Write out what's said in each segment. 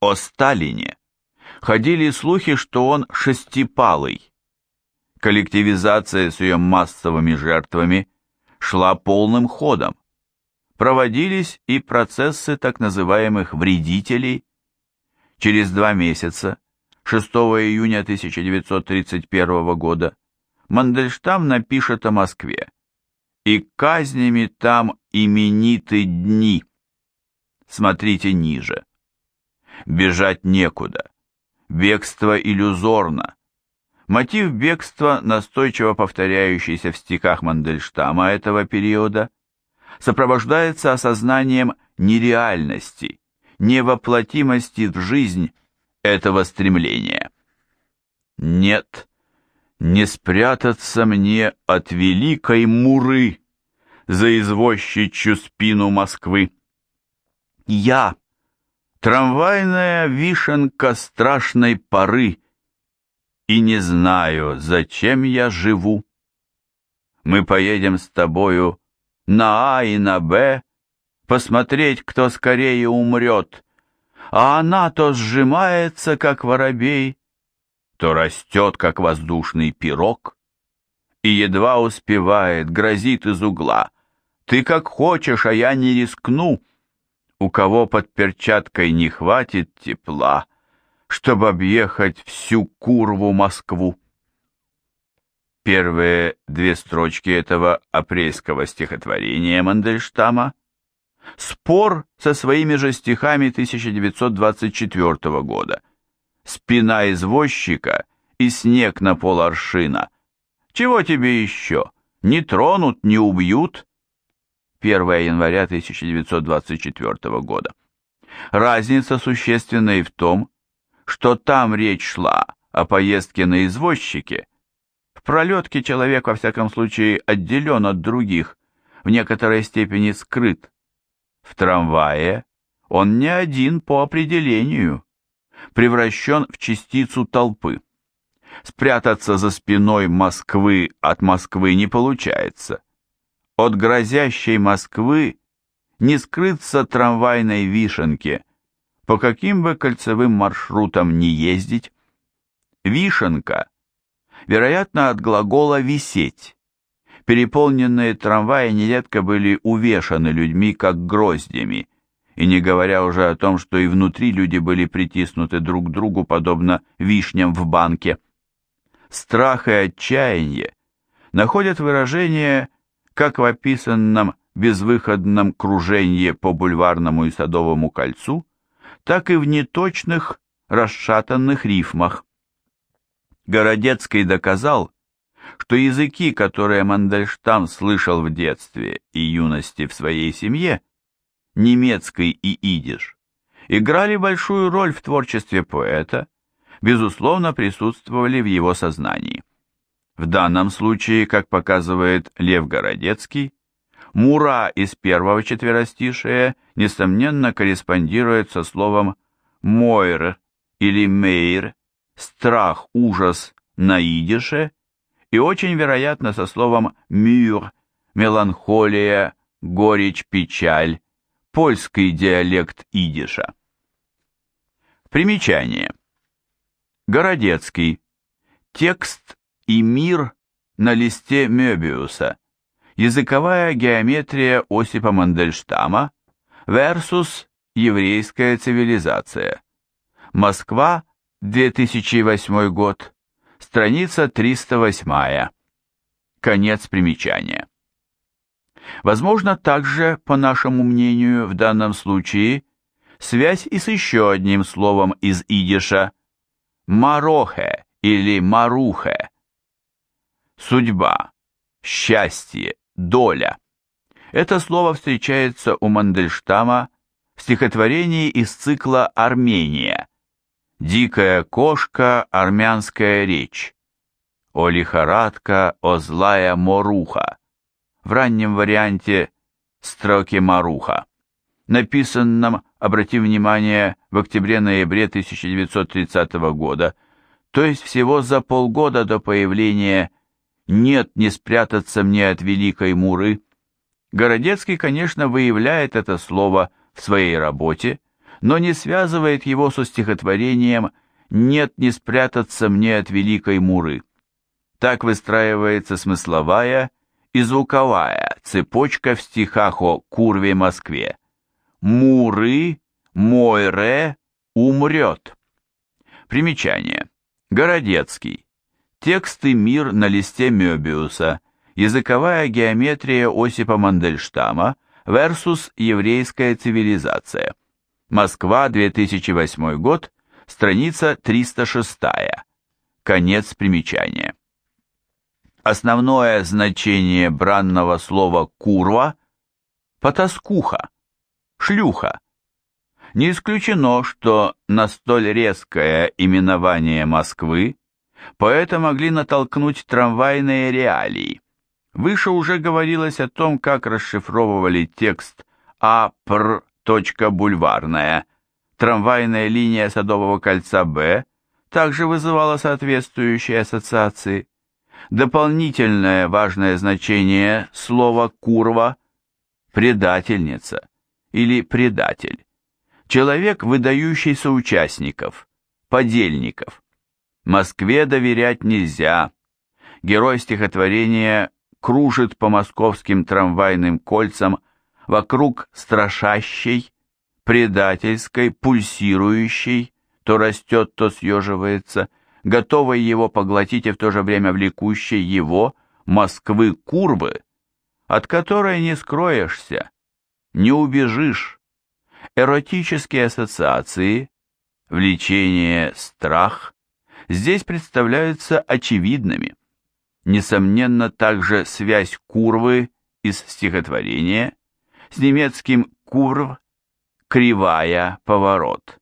О Сталине ходили слухи, что он шестипалый. Коллективизация с ее массовыми жертвами шла полным ходом. Проводились и процессы так называемых вредителей. Через два месяца, 6 июня 1931 года, Мандельштам напишет о Москве. «И казнями там имениты дни». Смотрите ниже. Бежать некуда. Бегство иллюзорно. Мотив бегства, настойчиво повторяющийся в стихах Мандельштама этого периода, сопровождается осознанием нереальности, невоплотимости в жизнь этого стремления. Нет, не спрятаться мне от великой муры за извозчичью спину Москвы. Я, трамвайная вишенка страшной поры, и не знаю, зачем я живу. Мы поедем с тобою на А и на Б, посмотреть, кто скорее умрет, а она то сжимается, как воробей, то растет, как воздушный пирог, и едва успевает, грозит из угла. Ты как хочешь, а я не рискну. У кого под перчаткой не хватит тепла, чтобы объехать всю курву Москву. Первые две строчки этого апрельского стихотворения Мандельштама – спор со своими же стихами 1924 года. «Спина извозчика и снег на пол аршина. Чего тебе еще? Не тронут, не убьют?» 1 января 1924 года. Разница существенна и в том, что там речь шла о поездке на извозчике, в пролетке человек, во всяком случае, отделен от других, в некоторой степени скрыт. В трамвае он не один по определению, превращен в частицу толпы. Спрятаться за спиной Москвы от Москвы не получается. От грозящей Москвы не скрыться трамвайной вишенке, по каким бы кольцевым маршрутам ни ездить, вишенка, вероятно, от глагола «висеть». Переполненные трамваи нередко были увешаны людьми, как гроздями, и не говоря уже о том, что и внутри люди были притиснуты друг к другу, подобно вишням в банке. Страх и отчаяние находят выражение как в описанном безвыходном кружении по бульварному и садовому кольцу, так и в неточных, расшатанных рифмах. Городецкий доказал, что языки, которые Мандельштам слышал в детстве и юности в своей семье, немецкий и идиш, играли большую роль в творчестве поэта, безусловно присутствовали в его сознании. В данном случае, как показывает Лев Городецкий, Мура из первого четверостишия, несомненно, корреспондирует со словом «мойр» или «мейр», страх, ужас на идише и очень вероятно со словом «мюр», меланхолия, горечь, печаль, польский диалект идиша. Примечание. Городецкий. Текст и мир на листе Мёбиуса. Языковая геометрия Осипа Мандельштама versus еврейская цивилизация. Москва, 2008 год. Страница 308. Конец примечания. Возможно, также, по нашему мнению, в данном случае, связь и с еще одним словом из идиша «марохе» или «марухе». Судьба, счастье, доля. Это слово встречается у Мандельштама в стихотворении из цикла «Армения» «Дикая кошка, армянская речь», «О лихорадка, о злая моруха», в раннем варианте строки Маруха, написанном, обрати внимание, в октябре-ноябре 1930 года, то есть всего за полгода до появления «Нет, не спрятаться мне от великой Муры», Городецкий, конечно, выявляет это слово в своей работе, но не связывает его со стихотворением «Нет, не спрятаться мне от великой муры». Так выстраивается смысловая и звуковая цепочка в стихах о Курве Москве. «Муры, Мойре, умрет». Примечание. Городецкий. Тексты «Мир» на листе Мёбиуса. Языковая геометрия Осипа Мандельштама versus еврейская цивилизация. Москва, 2008 год, страница 306. Конец примечания. Основное значение бранного слова «курва» – потаскуха, шлюха. Не исключено, что на столь резкое именование Москвы поэта могли натолкнуть трамвайные реалии. Выше уже говорилось о том, как расшифровывали текст «А. Пр точка бульварная, трамвайная линия Садового кольца Б также вызывала соответствующие ассоциации. Дополнительное важное значение слова «курва» – предательница или предатель. Человек, выдающийся участников, подельников. Москве доверять нельзя. Герой стихотворения кружит по московским трамвайным кольцам вокруг страшащей, предательской, пульсирующей, то растет, то съеживается, готовой его поглотить и в то же время влекущей его, Москвы-Курбы, от которой не скроешься, не убежишь. Эротические ассоциации, влечение, страх здесь представляются очевидными. Несомненно, также связь Курвы из стихотворения с немецким «курв» – кривая, поворот.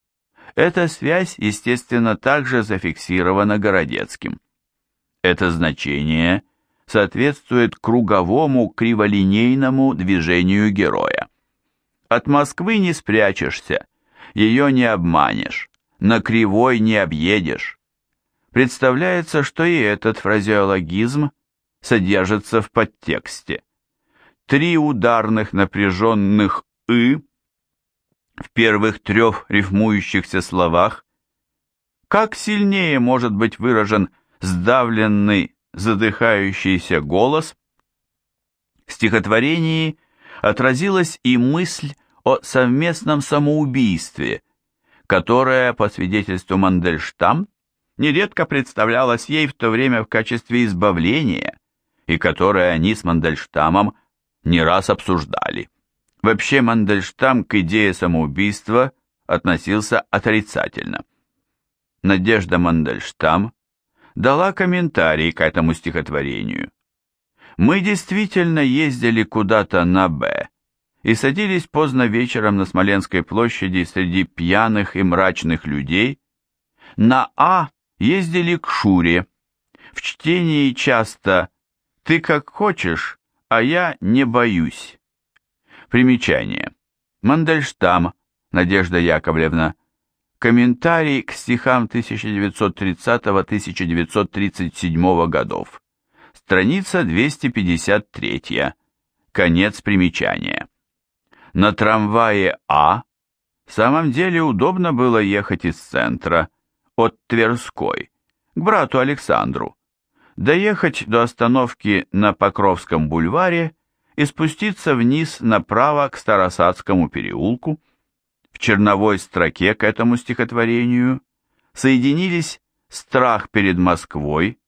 Эта связь, естественно, также зафиксирована Городецким. Это значение соответствует круговому криволинейному движению героя. От Москвы не спрячешься, ее не обманешь, на кривой не объедешь. Представляется, что и этот фразеологизм содержится в подтексте три ударных напряженных «ы» в первых трех рифмующихся словах, как сильнее может быть выражен сдавленный, задыхающийся голос? В стихотворении отразилась и мысль о совместном самоубийстве, которое, по свидетельству Мандельштам, нередко представлялось ей в то время в качестве избавления, и которое они с Мандельштамом не раз обсуждали. Вообще Мандельштам к идее самоубийства относился отрицательно. Надежда Мандельштам дала комментарий к этому стихотворению. «Мы действительно ездили куда-то на «Б» и садились поздно вечером на Смоленской площади среди пьяных и мрачных людей. На «А» ездили к Шуре. В чтении часто «Ты как хочешь» а я не боюсь. Примечание. Мандельштам, Надежда Яковлевна. Комментарий к стихам 1930-1937 годов. Страница 253. Конец примечания. На трамвае А в самом деле удобно было ехать из центра, от Тверской, к брату Александру, доехать до остановки на Покровском бульваре и спуститься вниз направо к Старосадскому переулку. В черновой строке к этому стихотворению соединились страх перед Москвой,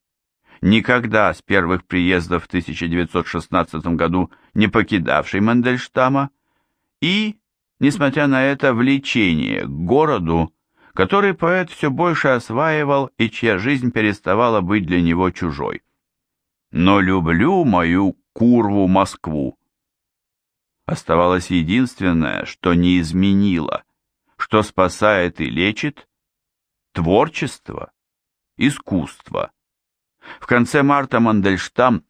никогда с первых приездов в 1916 году не покидавший Мандельштама, и, несмотря на это, влечение к городу, который поэт все больше осваивал и чья жизнь переставала быть для него чужой. Но люблю мою курву Москву. Оставалось единственное, что не изменило, что спасает и лечит – творчество, искусство. В конце марта Мандельштам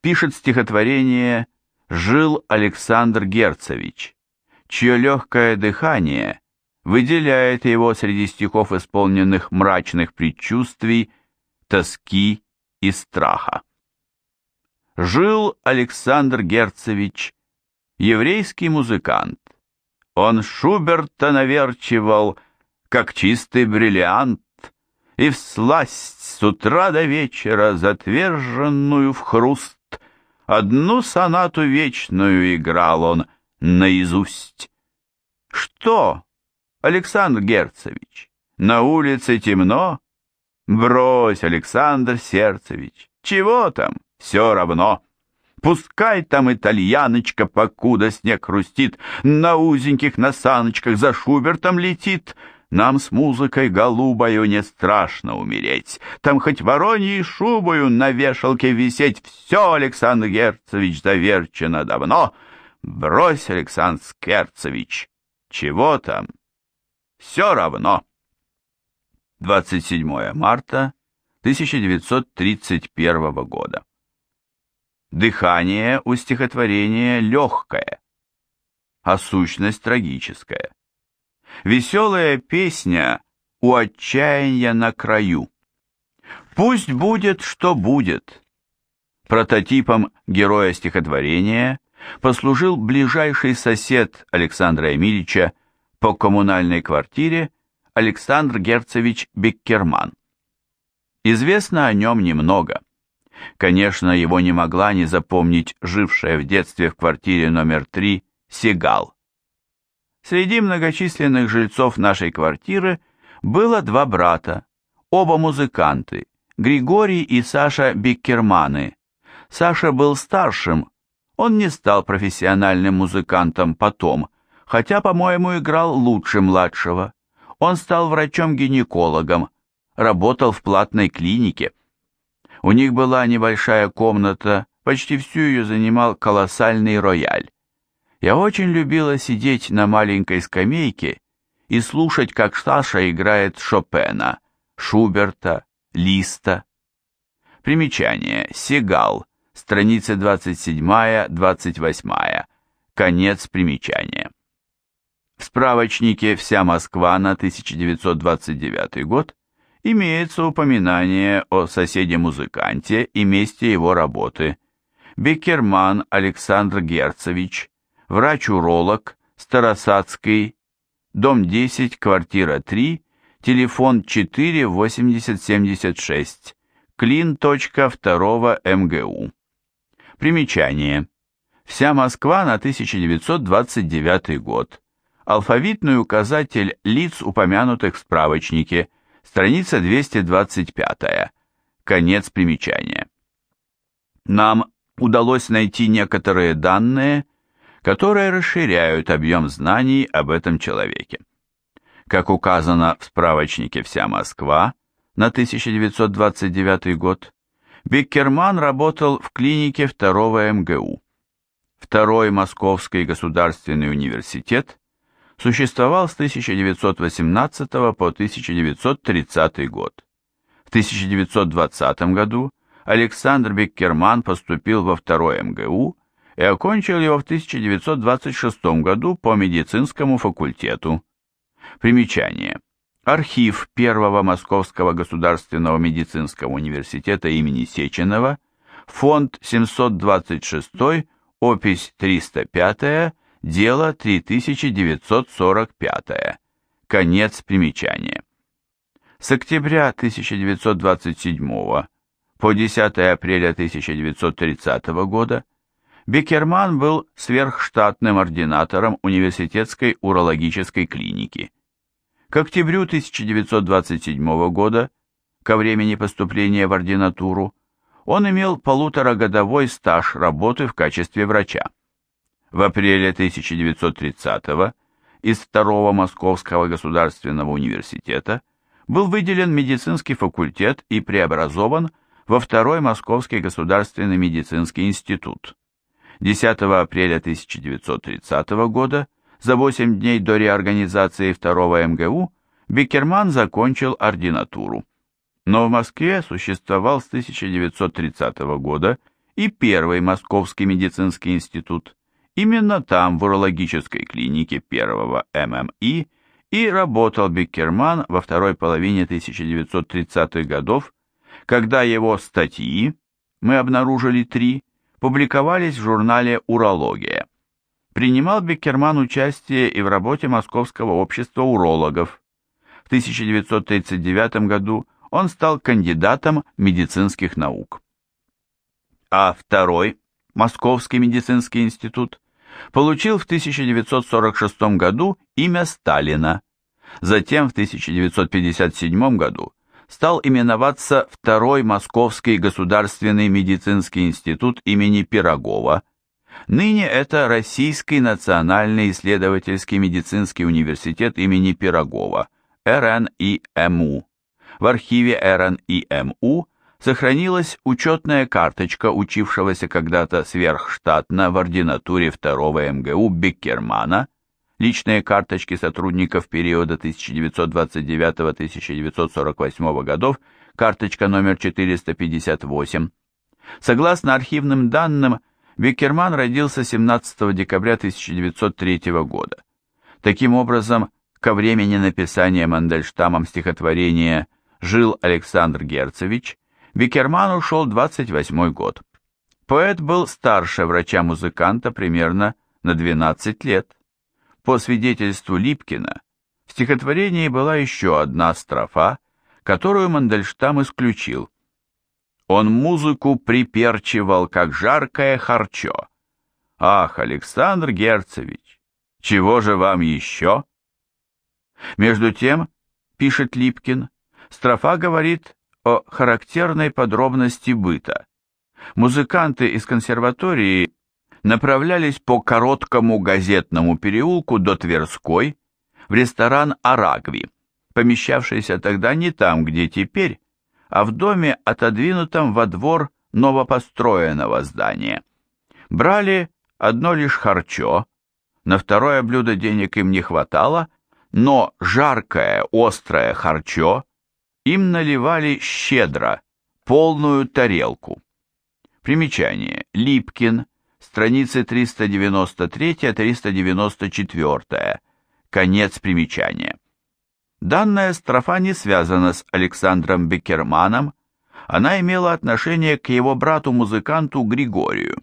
пишет стихотворение «Жил Александр Герцевич», чье легкое дыхание – выделяет его среди стихов, исполненных мрачных предчувствий, тоски и страха. Жил Александр Герцевич, еврейский музыкант, Он Шуберта наверчивал, как чистый бриллиант, и всласть с утра до вечера затверженную в хруст одну сонату вечную играл он наизусть. Что, Александр Герцевич, на улице темно? Брось, Александр Сердцевич, чего там, все равно. Пускай там итальяночка, покуда снег хрустит, на узеньких насаночках за Шубертом летит. Нам с музыкой голубою не страшно умереть. Там хоть вороньей шубою на вешалке висеть. Все, Александр Герцевич, заверчено давно. Брось, Александр Герцевич, чего там? Все равно. 27 марта 1931 года. Дыхание у стихотворения легкое, а сущность трагическая. Веселая песня у отчаяния на краю. Пусть будет, что будет. Прототипом героя стихотворения послужил ближайший сосед Александра Эмильевича по коммунальной квартире Александр Герцевич Беккерман. Известно о нем немного. Конечно, его не могла не запомнить жившая в детстве в квартире номер 3 Сигал. Среди многочисленных жильцов нашей квартиры было два брата, оба музыканты, Григорий и Саша Беккерманы. Саша был старшим, он не стал профессиональным музыкантом потом, хотя, по-моему, играл лучше младшего. Он стал врачом-гинекологом, работал в платной клинике. У них была небольшая комната, почти всю ее занимал колоссальный рояль. Я очень любила сидеть на маленькой скамейке и слушать, как Саша играет Шопена, Шуберта, Листа. Примечание. Сигал. Страницы 27-28. Конец примечания. В справочнике «Вся Москва» на 1929 год имеется упоминание о соседе-музыканте и месте его работы. Бекерман Александр Герцевич, врач-уролог, Старосадский, дом 10, квартира 3, телефон 48076, клин.2 МГУ. Примечание. Вся Москва на 1929 год. Алфавитный указатель лиц, упомянутых в справочнике, страница 225, конец примечания. Нам удалось найти некоторые данные, которые расширяют объем знаний об этом человеке. Как указано в справочнике «Вся Москва» на 1929 год, Беккерман работал в клинике второго МГУ. Второй Московский государственный университет существовал с 1918 по 1930 год. В 1920 году Александр Беккерман поступил во второй МГУ и окончил его в 1926 году по медицинскому факультету. Примечание. Архив Первого Московского государственного медицинского университета имени Сеченова, фонд 726, опись 305, дело 3945. Конец примечания. С октября 1927 по 10 апреля 1930 года Бекерман был сверхштатным ординатором университетской урологической клиники. К октябрю 1927 года, ко времени поступления в ординатуру, он имел полуторагодовой стаж работы в качестве врача. В апреле 1930 из Второго Московского государственного университета был выделен медицинский факультет и преобразован во Второй Московский государственный медицинский институт. 10 апреля 1930 года, за 8 дней до реорганизации Второго МГУ, Бекерман закончил ординатуру. Но в Москве существовал с 1930 года и Первый Московский медицинский институт. Именно там, в урологической клинике первого ММИ, и работал Беккерман во второй половине 1930-х годов, когда его статьи, мы обнаружили три, публиковались в журнале «Урология». принимал Беккерман участие и в работе Московского общества урологов. В 1939 году он стал кандидатом медицинских наук. А второй, Московский медицинский институт, получил в 1946 году имя Сталина. Затем в 1957 году стал именоваться Второй Московский государственный медицинский институт имени Пирогова. Ныне это Российский национальный исследовательский медицинский университет имени Пирогова, РНИМУ. В архиве РНИМУ сохранилась учетная карточка учившегося когда-то сверхштатно в ординатуре 2 МГУ Беккермана, личные карточки сотрудников периода 1929-1948 годов, карточка номер 458. Согласно архивным данным, Беккерман родился 17 декабря 1903 года. Таким образом, ко времени написания Мандельштамом стихотворения «Жил Александр Герцевич» Беккерману шел 28 год. Поэт был старше врача-музыканта примерно на 12 лет. По свидетельству Липкина, в стихотворении была еще одна строфа, которую Мандельштам исключил. Он музыку приперчивал, как жаркое харчо. Ах, Александр Герцевич, чего же вам еще? Между тем, пишет Липкин, строфа говорит о характерной подробности быта. Музыканты из консерватории направлялись по короткому газетному переулку до Тверской в ресторан «Арагви», помещавшийся тогда не там, где теперь, а в доме, отодвинутом во двор новопостроенного здания. Брали одно лишь харчо, на второе блюдо денег им не хватало, но жаркое, острое харчо им наливали щедро, полную тарелку. Примечание. Липкин, страницы 393-394. Конец примечания. Данная строфа не связана с Александром Беккерманом, она имела отношение к его брату-музыканту Григорию.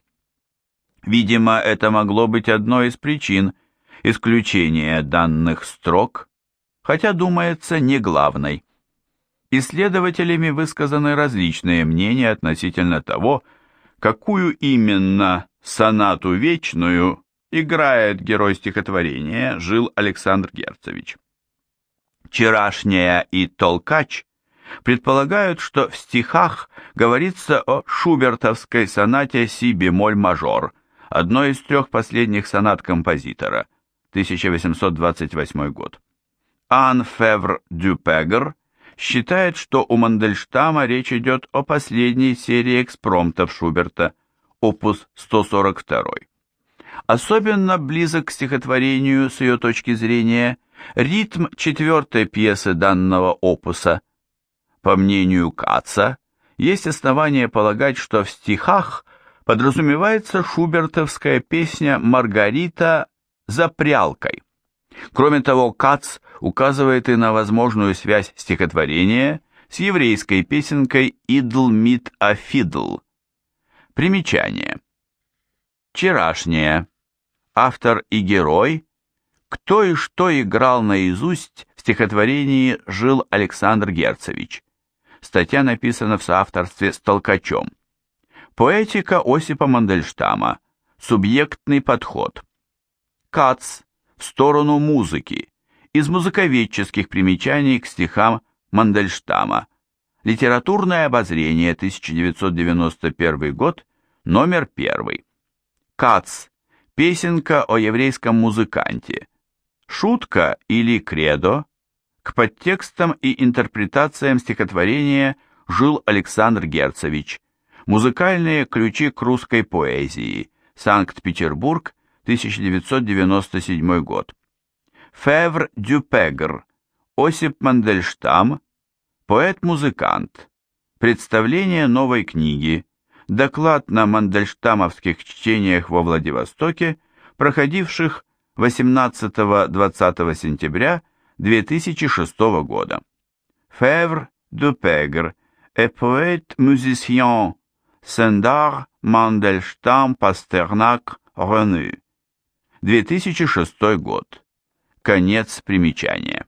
Видимо, это могло быть одной из причин исключения данных строк, хотя, думается, не главной. Исследователями высказаны различные мнения относительно того, какую именно сонату вечную играет герой стихотворения жил Александр Герцевич. Вчерашняя и Толкач предполагают, что в стихах говорится о шубертовской сонате си бемоль мажор, одной из трех последних сонат композитора, 1828 год. Ан Февр Дюпегр считает, что у Мандельштама речь идет о последней серии экспромтов Шуберта, опус 142. Особенно близок к стихотворению с ее точки зрения ритм четвертой пьесы данного опуса. По мнению Каца, есть основания полагать, что в стихах подразумевается шубертовская песня «Маргарита за прялкой». Кроме того, Кац указывает и на возможную связь стихотворения с еврейской песенкой «Идл мит а фидл». Примечание. Вчерашнее. Автор и герой. Кто и что играл наизусть в стихотворении «Жил Александр Герцевич». Статья написана в соавторстве с Толкачем. Поэтика Осипа Мандельштама. Субъектный подход. Кац в сторону музыки, из музыковедческих примечаний к стихам Мандельштама. Литературное обозрение, 1991 год, номер 1. Кац. Песенка о еврейском музыканте. Шутка или кредо к подтекстам и интерпретациям стихотворения жил Александр Герцевич. Музыкальные ключи к русской поэзии. Санкт-Петербург, 1997 год. Февр Дюпегр, Осип Мандельштам, поэт-музыкант. Представление новой книги. Доклад на мандельштамовских чтениях во Владивостоке, проходивших 18-20 сентября 2006 года. Февр Дюпегр, et poète musicien, Сендар, Мандельштам, Пастернак, Рену. 2006 год. Конец примечания.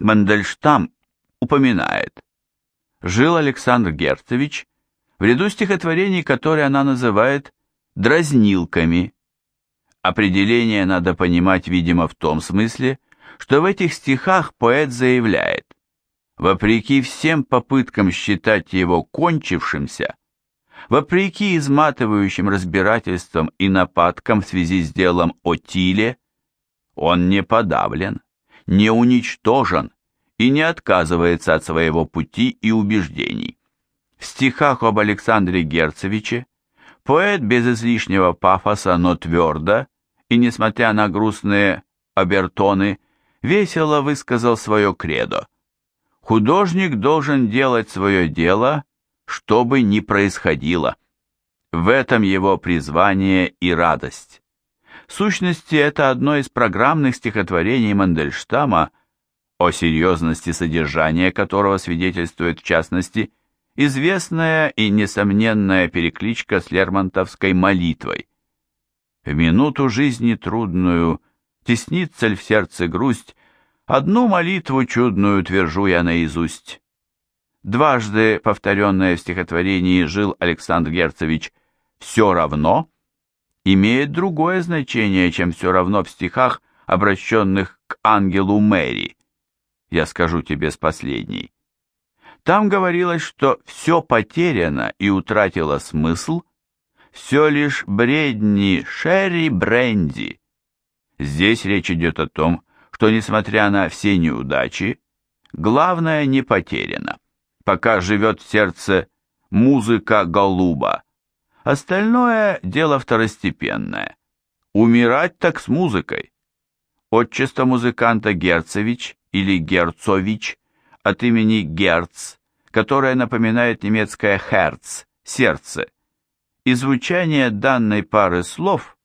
Мандельштам упоминает. Жил Александр Герцевич в ряду стихотворений, которые она называет «дразнилками». Определение надо понимать, видимо, в том смысле, что в этих стихах поэт заявляет, вопреки всем попыткам считать его кончившимся, вопреки изматывающим разбирательствам и нападкам в связи с делом о Тиле, он не подавлен, не уничтожен и не отказывается от своего пути и убеждений. В стихах об Александре Герцевиче поэт без излишнего пафоса, но твердо, и несмотря на грустные обертоны, весело высказал свое кредо. Художник должен делать свое дело, что бы ни происходило. В этом его призвание и радость. В сущности, это одно из программных стихотворений Мандельштама, о серьезности содержания которого свидетельствует, в частности, известная и несомненная перекличка с Лермонтовской молитвой. В минуту жизни трудную теснится ли в сердце грусть, одну молитву чудную твержу я наизусть. Дважды повторенное в стихотворении «Жил Александр Герцевич» «все равно» имеет другое значение, чем все равно в стихах, обращенных к ангелу Мэри. Я скажу тебе с последней. Там говорилось, что все потеряно и утратило смысл, все лишь бредни Шерри Бренди. Здесь речь идет о том, что, несмотря на все неудачи, главное не потеряно, пока живет в сердце музыка голуба, Остальное дело второстепенное. Умирать так с музыкой. Отчество музыканта Герцевич или Герцович от имени Герц, которое напоминает немецкое «Herz» – сердце. И звучание данной пары слов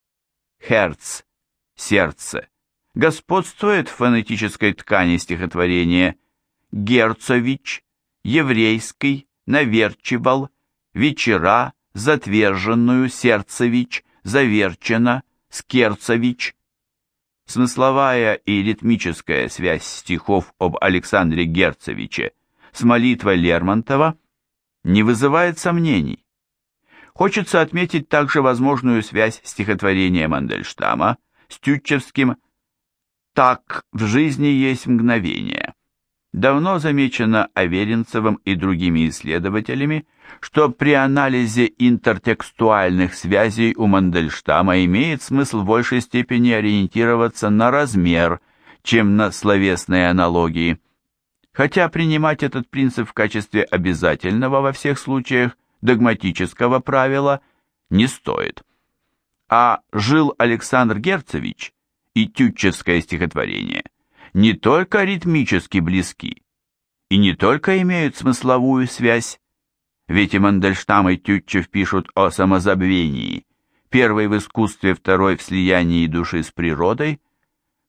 «Herz» – сердце господствует в фонетической ткани стихотворения Герцович, еврейский, наверчивал, вечера, затверженную, сердцевич, заверчено, скерцевич. Смысловая и ритмическая связь стихов об Александре Герцевиче с молитвой Лермонтова не вызывает сомнений. Хочется отметить также возможную связь стихотворения Мандельштама с Тютчевским «Так в жизни есть мгновение», давно замечено Аверинцевым и другими исследователями, что при анализе интертекстуальных связей у Мандельштама имеет смысл в большей степени ориентироваться на размер, чем на словесные аналогии. Хотя принимать этот принцип в качестве обязательного во всех случаях догматического правила не стоит. А жил Александр Герцевич и тютчевское стихотворение не только ритмически близки, и не только имеют смысловую связь, ведь и Мандельштам и Тютчев пишут о самозабвении, первый в искусстве, второй в слиянии души с природой.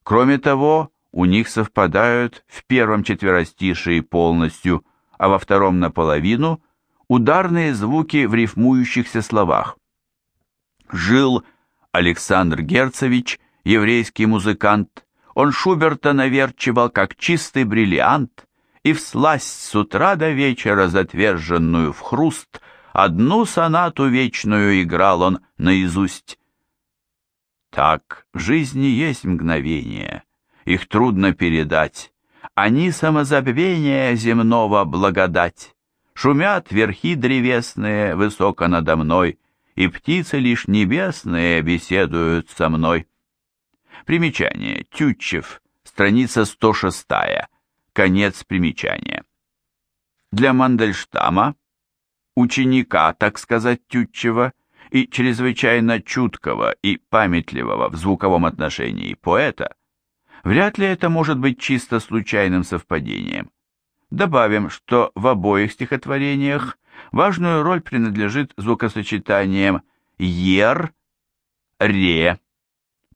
Кроме того, у них совпадают в первом четверостишии полностью, а во втором наполовину ударные звуки в рифмующихся словах. Жил Александр Герцевич, еврейский музыкант, он Шуберта наверчивал, как чистый бриллиант, и всласть с утра до вечера затверженную в хруст, одну сонату вечную играл он наизусть. Так, в жизни есть мгновения, их трудно передать, они самозабвения земного благодать. Шумят верхи древесные высоко надо мной, и птицы лишь небесные беседуют со мной. Примечание. Тютчев. Страница 106. Конец примечания. Для Мандельштама, ученика, так сказать, Тютчева, и чрезвычайно чуткого и памятливого в звуковом отношении поэта, вряд ли это может быть чисто случайным совпадением. Добавим, что в обоих стихотворениях важную роль принадлежит звукосочетанием «ер», «ре»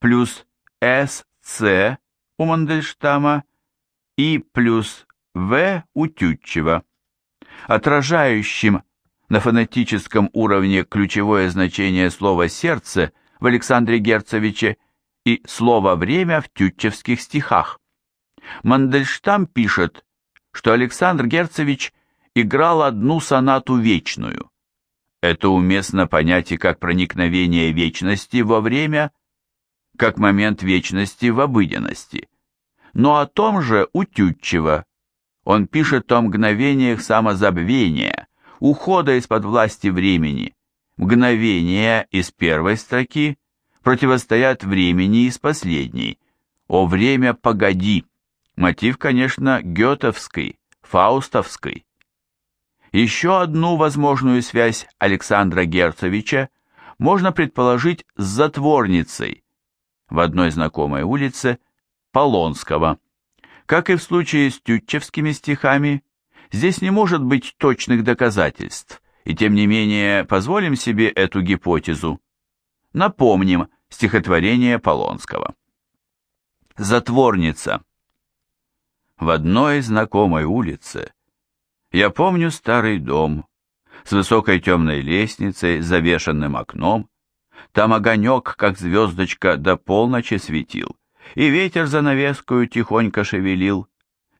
плюс СЦ у Мандельштама и плюс В у Тютчева, отражающим на фонетическом уровне ключевое значение слова «сердце» в Александре Герцевиче и слово «время» в тютчевских стихах. Мандельштам пишет, что Александр Герцевич играл одну сонату вечную. Это уместно понять и как проникновение вечности во время, как момент вечности в обыденности. Но о том же у. Он пишет о мгновениях самозабвения, ухода из-под власти времени. Мгновения из первой строки противостоят времени из последней. О время погоди. Мотив, конечно, гетовский, фаустовский. Еще одну возможную связь Александра Герцовича можно предположить с затворницей в одной знакомой улице Полонского. Как и в случае с тютчевскими стихами, здесь не может быть точных доказательств, и тем не менее позволим себе эту гипотезу. Напомним стихотворение Полонского. Затворница. В одной знакомой улице я помню старый дом с высокой темной лестницей, завешенным окном. Там огонек, как звездочка, до полночи светил, и ветер занавескую тихонько шевелил.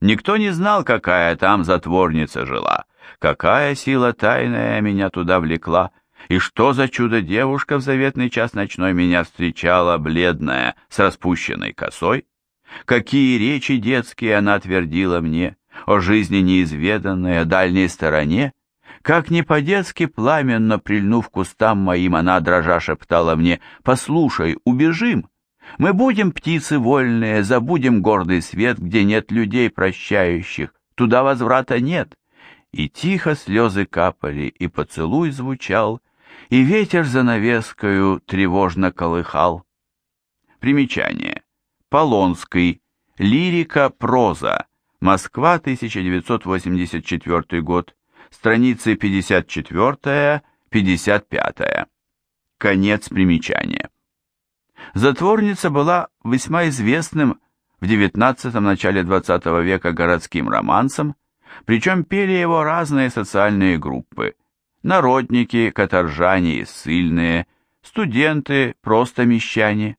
Никто не знал, какая там затворница жила, какая сила тайная меня туда влекла, и что за чудо-девушка в заветный час ночной меня встречала, бледная, с распущенной косой. Какие речи детские она твердила мне, о жизни неизведанной, о дальней стороне, как не по-детски пламенно прильнув кустам моим, она дрожа шептала мне, «Послушай, убежим! Мы будем птицы вольные, забудем гордый свет, где нет людей прощающих, туда возврата нет». И тихо слезы капали, и поцелуй звучал, и ветер за навескою тревожно колыхал. Примечание. Полонский. Лирика, проза. Москва, 1984 год, страницы 54-55. Конец примечания. Затворница была весьма известным в XIX начале XX века городским романсом, причем пели его разные социальные группы – народники, каторжане и ссыльные, студенты, просто мещане.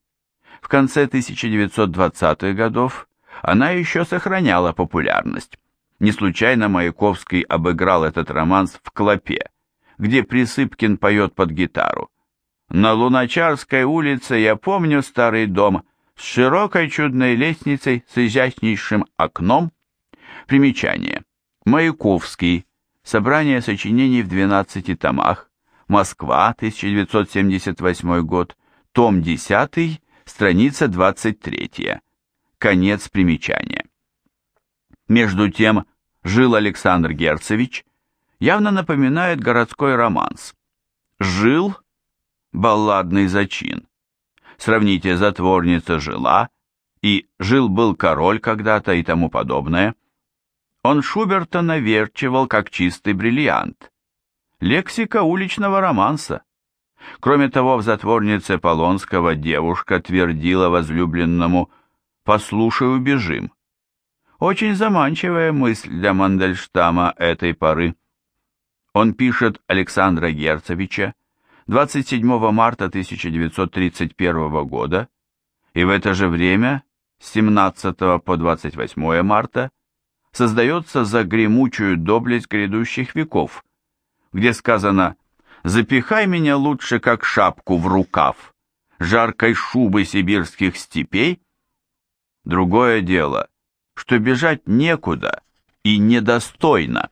В конце 1920-х годов она еще сохраняла популярность. Не случайно Маяковский обыграл этот романс в «Клопе», где Присыпкин поет под гитару. «На Луначарской улице я помню старый дом с широкой чудной лестницей с изящнейшим окном». Примечание. Маяковский. Собрание сочинений в 12 томах. Москва, 1978 год. Том 10, страница 23. Конец примечания. Между тем, жил Александр Герцевич явно напоминает городской романс. Жил – балладный зачин. Сравните «затворница жила» и «жил-был король когда-то» и тому подобное. Он Шуберта наверчивал как чистый бриллиант. Лексика уличного романса. Кроме того, в затворнице Полонского девушка твердила возлюбленному «Послушай, убежим». Очень заманчивая мысль для Мандельштама этой поры. Он пишет Александра Герцевича 27 марта 1931 года, и в это же время, с 17 по 28 марта, создается за гремучую доблесть грядущих веков, где сказано «Запихай меня лучше, как шапку в рукав, жаркой шубы сибирских степей», Другое дело, что бежать некуда и недостойно.